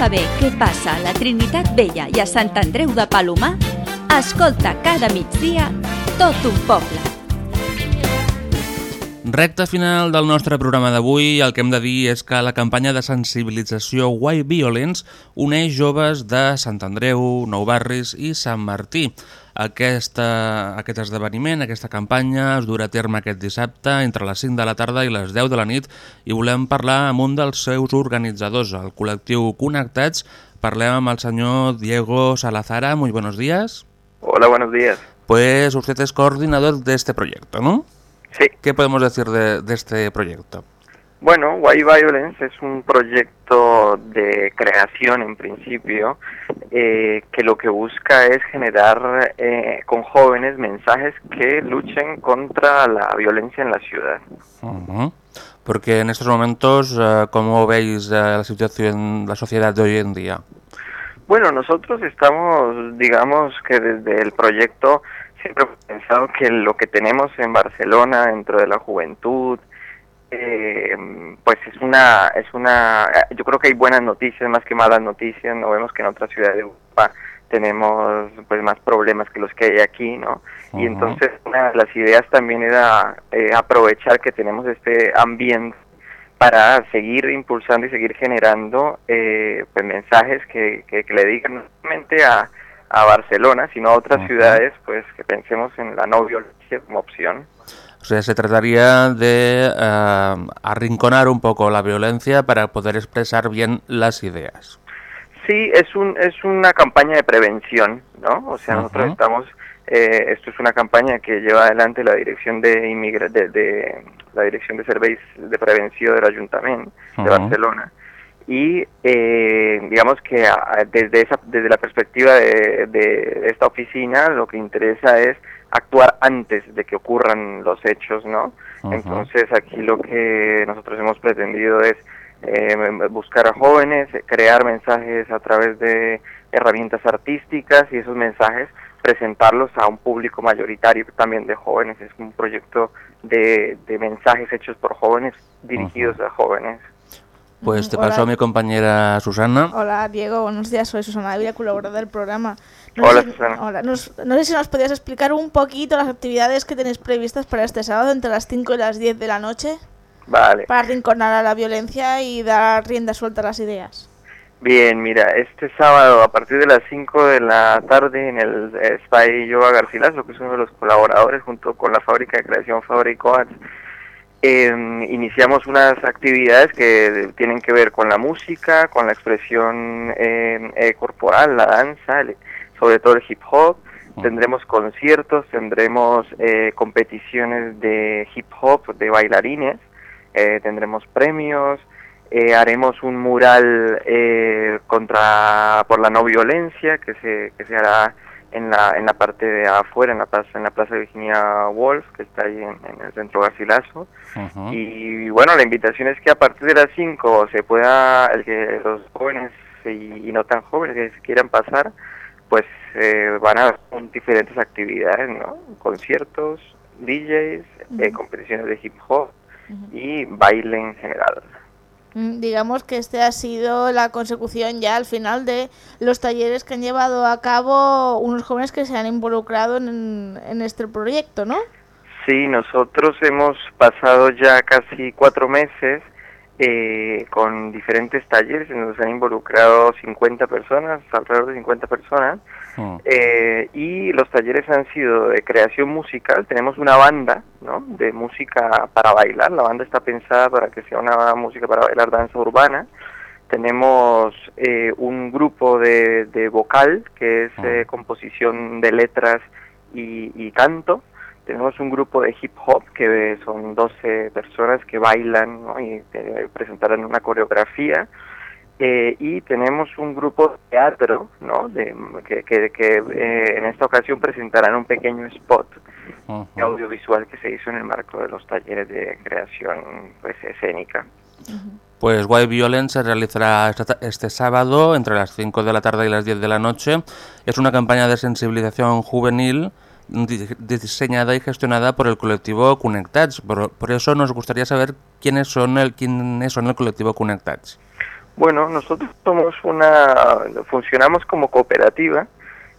Saber què passa a la Trinitat Vella i a Sant Andreu de Palomar, escolta cada migdia tot un poble. Recte final del nostre programa d'avui, el que hem de dir és que la campanya de sensibilització Why Violence uneix joves de Sant Andreu, Nou Barris i Sant Martí. Aquesta, aquest esdeveniment, aquesta campanya es durà a terme aquest dissabte entre les 5 de la tarda i les 10 de la nit i volem parlar amb un dels seus organitzadors, el col·lectiu Connectats. Parlem amb el senyor Diego Salazara. Muy buenos días. Hola, buenos días. Pues usted es coordinador de este proyecto, ¿no? Sí. ¿Qué podemos decir de, de este proyecto? Bueno, Why Violence es un proyecto de creación en principio eh, que lo que busca es generar eh, con jóvenes mensajes que luchen contra la violencia en la ciudad. Ujú. Porque en estos momentos, eh, ¿cómo veis eh, la situación, la sociedad de hoy en día? Bueno, nosotros estamos, digamos que desde el proyecto siempre hemos pensado que lo que tenemos en Barcelona dentro de la juventud, eh, pues es una, es una, yo creo que hay buenas noticias más que malas noticias, no vemos que en otras ciudades de Europa tenemos pues más problemas que los que hay aquí, ¿no? Y entonces una de las ideas también era eh, aprovechar que tenemos este ambiente para seguir impulsando y seguir generando eh, pues mensajes que, que, que le digan no solamente a, a Barcelona, sino a otras ciudades, pues que pensemos en la no violencia como opción. O sea, se trataría de eh, arrinconar un poco la violencia para poder expresar bien las ideas. Sí, es un es una campaña de prevención, ¿no? O sea, nosotros Ajá. estamos eh, esto es una campaña que lleva adelante la dirección de inmigra de, de- la dirección de serveis de prevención del Ayuntamiento de Ajá. Barcelona y eh, digamos que a- desde esa desde la perspectiva de, de esta oficina lo que interesa es actuar antes de que ocurran los hechos, ¿no? Entonces aquí lo que nosotros hemos pretendido es eh, buscar a jóvenes, eh, crear mensajes a través de herramientas artísticas y esos mensajes presentarlos a un público mayoritario también de jóvenes. Es un proyecto de, de mensajes hechos por jóvenes dirigidos a jóvenes. Pues te Hola. paso a mi compañera Susana. Hola Diego, buenos días, soy Susana Ávila, colaboradora del programa. Hola, sé Susana. hola, nos- no sé si nos podías explicar un poquito las actividades que tenéis previstas para este sábado entre las 5 y las 10 de la noche Vale. para arrinconar a la violencia y dar rienda suelta a las ideas. Bien, mira, este sábado a partir de las 5 de la tarde en el Spy Yoga Garcilaso, que es uno de los colaboradores junto con la fábrica de creación Fabrico Arts, eh, iniciamos unas actividades que tienen que ver con la música, con la expresión eh, eh, corporal, la danza, el- sobre todo el hip hop. Tendremos conciertos, tendremos eh, competiciones de hip hop de bailarines, eh, tendremos premios, eh, haremos un mural eh, contra por la no violencia que se, que se hará en la, en la parte de afuera, en la plaza, en la plaza Virginia Woolf, que está ahí en, en el centro Garcilaso. Y bueno, la invitación es que a partir de las 5 se pueda, el que los jóvenes y, y no tan jóvenes que se quieran pasar, pues eh, van a diferentes actividades, ¿no? Conciertos, DJs, eh, competiciones de hip hop y baile en general. Mm, Digamos que este ha sido la consecución ya al final de los talleres que han llevado a cabo unos jóvenes que se han involucrado en, en este proyecto, ¿no? Sí, nosotros hemos pasado ya casi cuatro meses eh, con diferentes talleres, en los que han involucrado 50 personas, alrededor de 50 personas, eh, y los talleres han sido de creación musical, tenemos una banda ¿no? de música para bailar, la banda está pensada para que sea una música para bailar danza urbana, tenemos eh, un grupo de, de vocal, que es eh, composición de letras y, y canto, tenemos un grupo de hip hop que son 12 personas que bailan ¿no? y presentarán una coreografía. Eh, y tenemos un grupo de teatro ¿no? de, que, que, que, eh, en esta ocasión presentarán un pequeño spot audiovisual que se hizo en el marco de los talleres de creación pues, escénica. Pues White Violence se realizará este sábado entre las 5 de la tarde y las 10 de la noche. Es una campaña de sensibilización juvenil di- diseñada y gestionada por el colectivo Connectats. Por, por eso nos gustaría saber quiénes son el, quiénes son el colectivo Connectats. Bueno, nosotros somos una, funcionamos como cooperativa,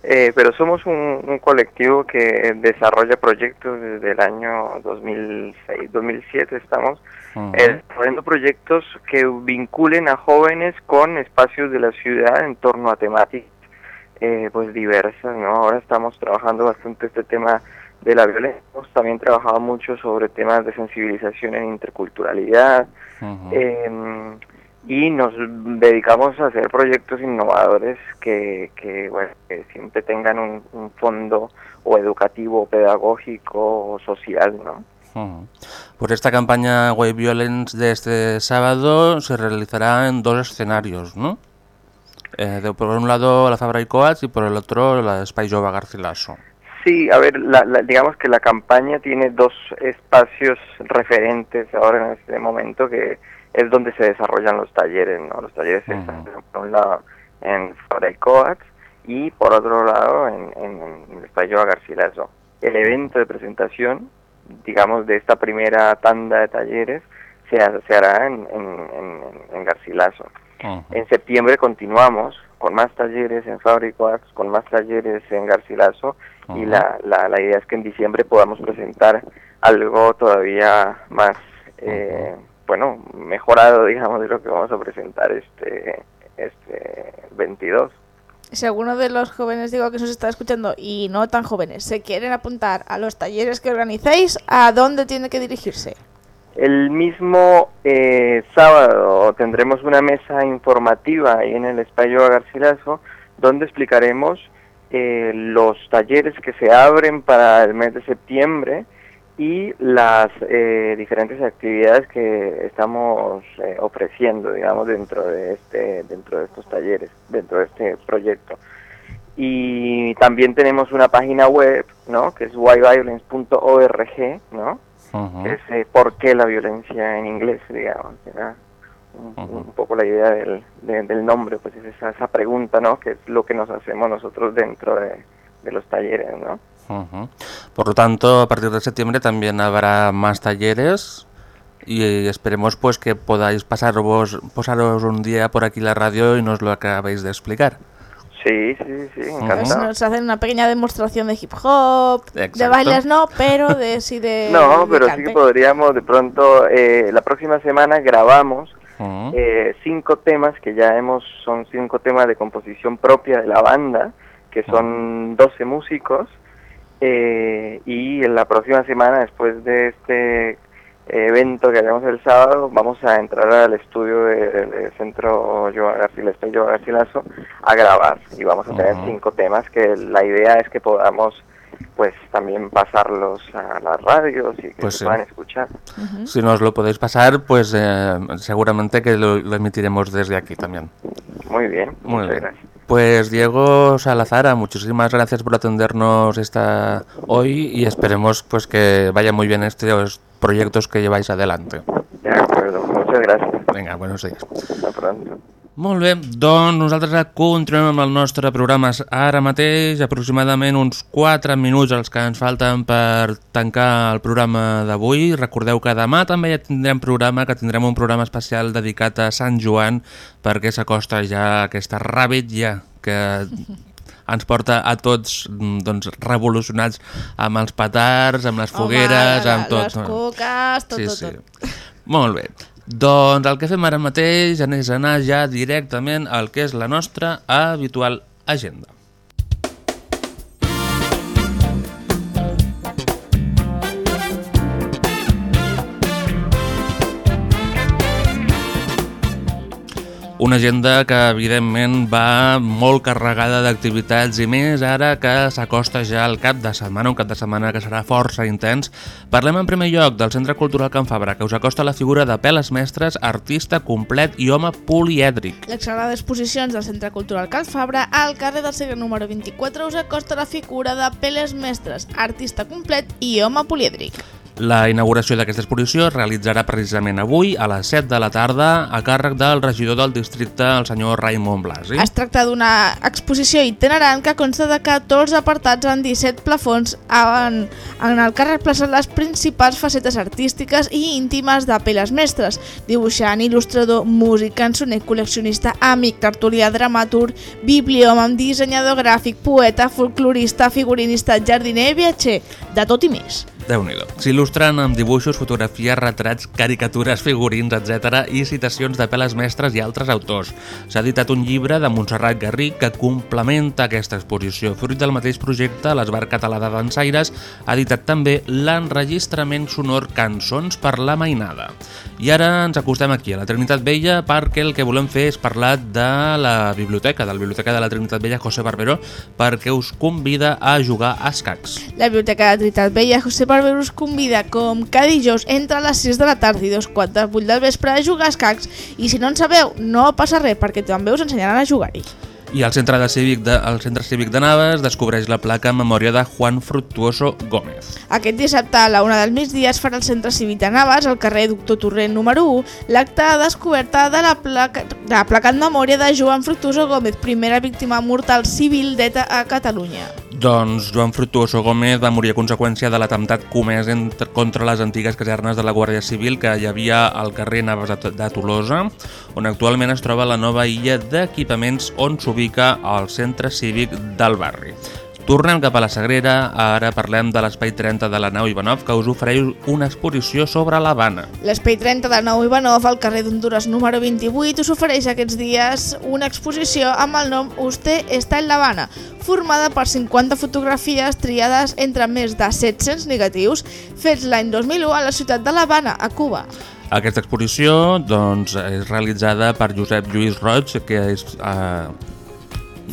eh, pero somos un, un colectivo que desarrolla proyectos desde el año 2006, 2007 estamos eh, desarrollando proyectos que vinculen a jóvenes con espacios de la ciudad en torno a temáticas eh, pues diversas, ¿no? Ahora estamos trabajando bastante este tema de la violencia, hemos también trabajado mucho sobre temas de sensibilización en interculturalidad, eh, y nos dedicamos a hacer proyectos innovadores que, que, bueno, que siempre tengan un, un fondo o educativo, o pedagógico o social, ¿no? Ujú. Pues esta campaña White Violence de este sábado se realizará en dos escenarios, ¿no? Eh, de- por un lado la Fabra y Coats y por el otro la Espai Jove Garcilaso. Sí, a ver, la- la- digamos que la campaña tiene dos espacios referentes ahora en este momento que es donde se desarrollan los talleres, ¿no? Los talleres se están por un lado en Coats y por otro lado en, en, en el Espacio Garcilaso. El evento de presentación, digamos, de esta primera tanda de talleres se, se hará en, en, en, Garcilaso. En septiembre continuamos con más talleres en Fábrico Arts, con más talleres en Garcilaso y la, la, la idea es que en diciembre podamos presentar algo todavía más, eh, bueno, mejorado, digamos, de lo que vamos a presentar este, este 22. Si alguno de los jóvenes, digo, que nos está escuchando y no tan jóvenes, se quieren apuntar a los talleres que organizáis, ¿a dónde tiene que dirigirse? El mismo eh, sábado tendremos una mesa informativa ahí en el Espacio Garcilaso donde explicaremos eh, los talleres que se abren para el mes de septiembre y las eh, diferentes actividades que estamos eh, ofreciendo, digamos, dentro de este, dentro de estos talleres, dentro de este proyecto. Y también tenemos una página web, ¿no? Que es whyviolence.org, ¿no? es eh, por qué la violencia en inglés, digamos, un, un poco la idea del, de- del nombre, pues es esa, esa pregunta, ¿no? Que es lo que nos hacemos nosotros dentro de, de los talleres, ¿no? Ujú. Por lo tanto, a partir de septiembre también habrá más talleres y esperemos pues que podáis pasaros, pasaros un día por aquí la radio y nos lo acabéis de explicar. Sí, sí, sí, Pues encantado. nos hacen una pequeña demostración de hip hop, de bailes no, pero de sí de No, de pero sí que podríamos de pronto, eh, la próxima semana grabamos eh, cinco temas que ya hemos, son cinco temas de composición propia de la banda, que son 12 músicos, eh, y en la próxima semana, después de este evento que haremos el sábado, vamos a entrar al estudio del del centro Joan Garcilaso, Joan Garcilaso a grabar y vamos a tener cinco temas que la idea es que podamos pues también pasarlos a las radios y que Pues se sí. puedan escuchar. Si nos lo podéis pasar, pues eh, seguramente que lo, lo emitiremos desde aquí también. Muy bien, Muy muchas bien. gracias. Pues Diego Salazara, muchísimas gracias por atendernos esta hoy y esperemos pues que vaya muy bien estos proyectos que lleváis adelante. De acuerdo, muchas gracias. Vinga, buenos días. Hasta pronto. Molt bé, doncs nosaltres continuem amb el nostre programa ara mateix, aproximadament uns 4 minuts els que ens falten per tancar el programa d'avui. Recordeu que demà també ja tindrem programa, que tindrem un programa especial dedicat a Sant Joan, perquè s'acosta ja aquesta rabetlla que ens porta a tots mm, doncs, revolucionats amb els petards, amb les fogueres, Home, amb tot. Les coques, tot, Sí, tot, sí. tot. Molt bé. Doncs el que fem ara mateix és anar ja directament al que és la nostra habitual agenda. Una agenda que evidentment va molt carregada d'activitats i més ara que s'acosta ja el cap de setmana, un cap de setmana que serà força intens. Parlem en primer lloc del Centre Cultural Can Fabra, que us acosta la figura de Peles Mestres, artista complet i home polièdric. L'exagrada exposicions del Centre Cultural Cal Fabra al carrer del segle número 24 us acosta la figura de Peles Mestres, artista complet i home polièdric. La inauguració d'aquesta exposició es realitzarà precisament avui a les 7 de la tarda a càrrec del regidor del districte, el senyor Raimon Blasi. Es tracta d'una exposició itinerant que consta de 14 apartats en 17 plafons en, en el que reemplacen les principals facetes artístiques i íntimes de Peles Mestres, dibuixant, il·lustrador, músic, cançoner, col·leccionista, amic, tertulià, dramaturg, bibliòmam, dissenyador gràfic, poeta, folclorista, figurinista, jardiner i viatger, de tot i més. Déu nhi S'il·lustren amb dibuixos, fotografies, retrats, caricatures, figurins, etc. i citacions de peles mestres i altres autors. S'ha editat un llibre de Montserrat Garric que complementa aquesta exposició. Fruit del mateix projecte, l'Esbar Català de Dansaires ha editat també l'enregistrament sonor Cançons per la Mainada. I ara ens acostem aquí, a la Trinitat Vella, perquè el que volem fer és parlar de la biblioteca, de la Biblioteca de la Trinitat Vella José Barberó, perquè us convida a jugar a escacs. La Biblioteca de Trinitat Vella José Barber us convida, com cada dijous, entre les 6 de la tarda i dos quarts de 8 del vespre a jugar a escacs i si no en sabeu, no passa res perquè també us ensenyaran a jugar-hi. I al centre, de cívic de, al centre cívic de Naves descobreix la placa en memòria de Juan Fructuoso Gómez. Aquest dissabte a la una del migdia es farà al Centre Cívic de Navas, al carrer Doctor Torrent número 1, l'acte de descoberta de la placa, de la placa en memòria de Joan Fructuoso Gómez, primera víctima mortal civil d'ETA a Catalunya. Doncs Joan Fructuoso Gómez va morir a conseqüència de l'atemptat comès entre, contra les antigues casernes de la Guàrdia Civil que hi havia al carrer Naves de, Tolosa, on actualment es troba la nova illa d'equipaments on s'ubica el centre cívic del barri. Tornem cap a la Sagrera, ara parlem de l'Espai 30 de la nau Ivanov, que us ofereix una exposició sobre l'Havana. L'Espai 30 de Nou Ivanov, al carrer d'Honduras número 28, us ofereix aquests dies una exposició amb el nom Usted està en l'Havana, formada per 50 fotografies triades entre més de 700 negatius fets l'any 2001 a la ciutat de l'Havana, a Cuba. Aquesta exposició doncs, és realitzada per Josep Lluís Roig, que és eh,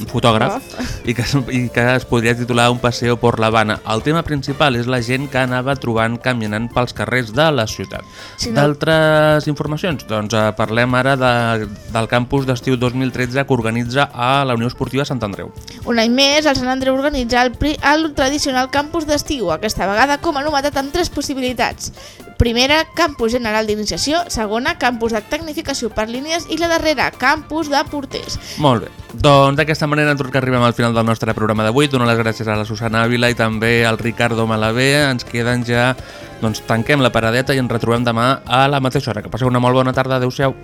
fotògraf i que, i que es podria titular Un paseo por La Habana. El tema principal és la gent que anava trobant caminant pels carrers de la ciutat. Si no- D'altres informacions? Doncs eh, parlem ara de, del campus d'estiu 2013 que organitza a la Unió Esportiva Sant Andreu. Un any més, el Sant Andreu organitza el, pri- el tradicional campus d'estiu, aquesta vegada com a novetat amb tres possibilitats. Primera, campus general d'iniciació, segona, campus de tecnificació per línies i la darrera, campus de porters. Molt bé. Doncs d'aquesta manera ens que arribem al final del nostre programa d'avui. Dono les gràcies a la Susana Ávila i també al Ricardo Malabé. Ens queden ja... Doncs tanquem la paradeta i ens retrobem demà a la mateixa hora. Que passeu una molt bona tarda. Adéu-siau.